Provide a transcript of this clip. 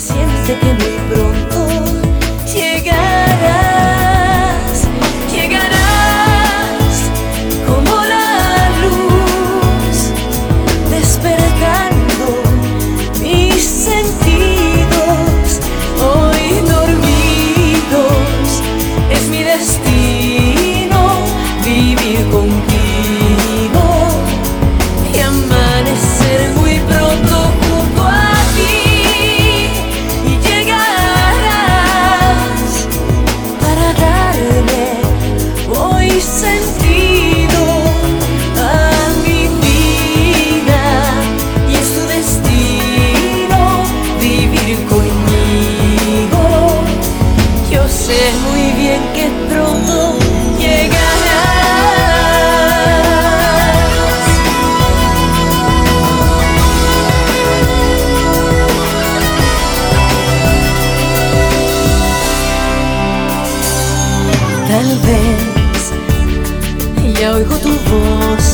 siente que muy pronto sé muy bien que pronto llegarás. Tal vez ya oigo tu voz